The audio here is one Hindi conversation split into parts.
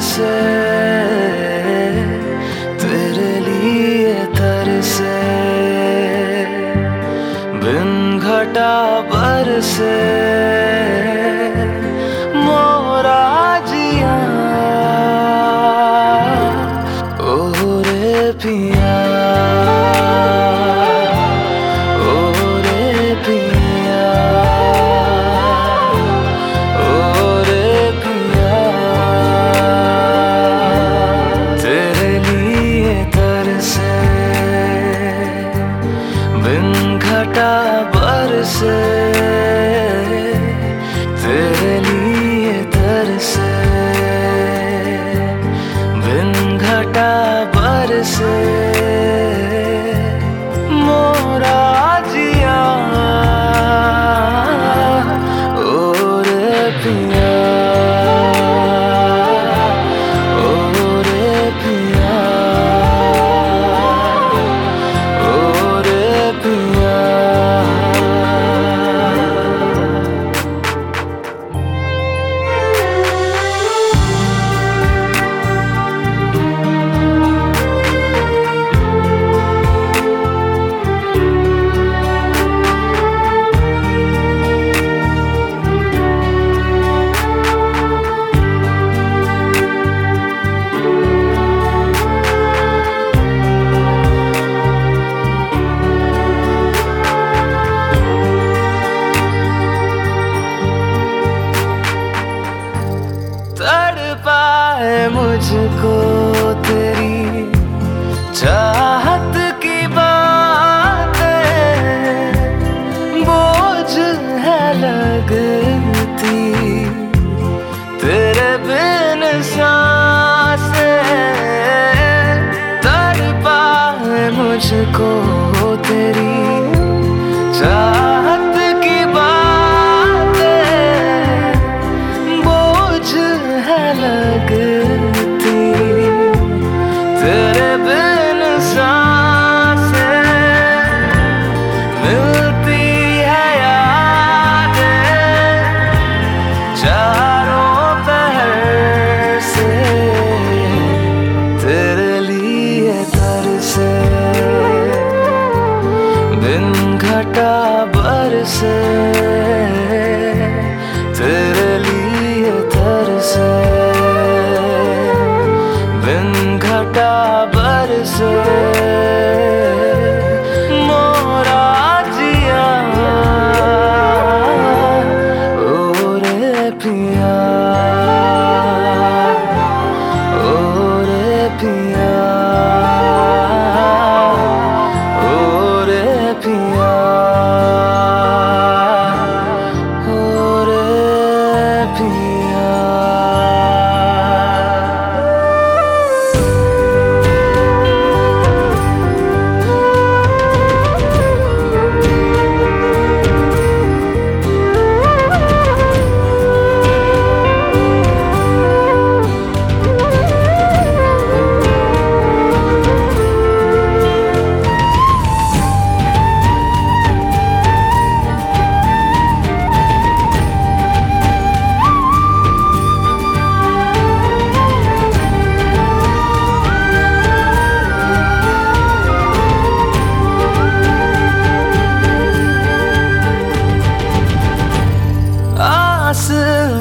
बरसे तेरे लिए तरसे बिन घटा बरसे घटा बरसे तेरे लिए बिन घटा बरसे। मुझको तेरी चाहत की बात बोझ है लगती, तेरे बिन साँसें है मुझको तेरी चाहत बरसे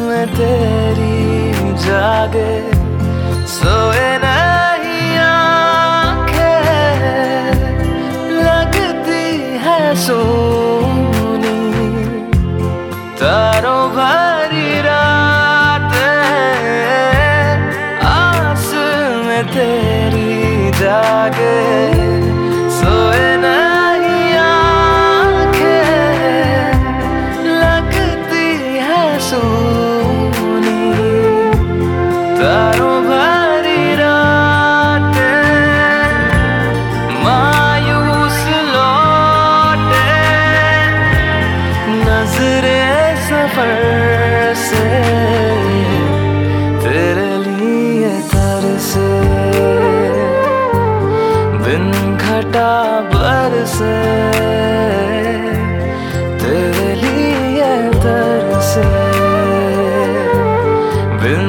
में तेरी जागे सोए नहीं आँखें। लगती है सोनी तारों भरी रात तरसे बिन घटा बरसे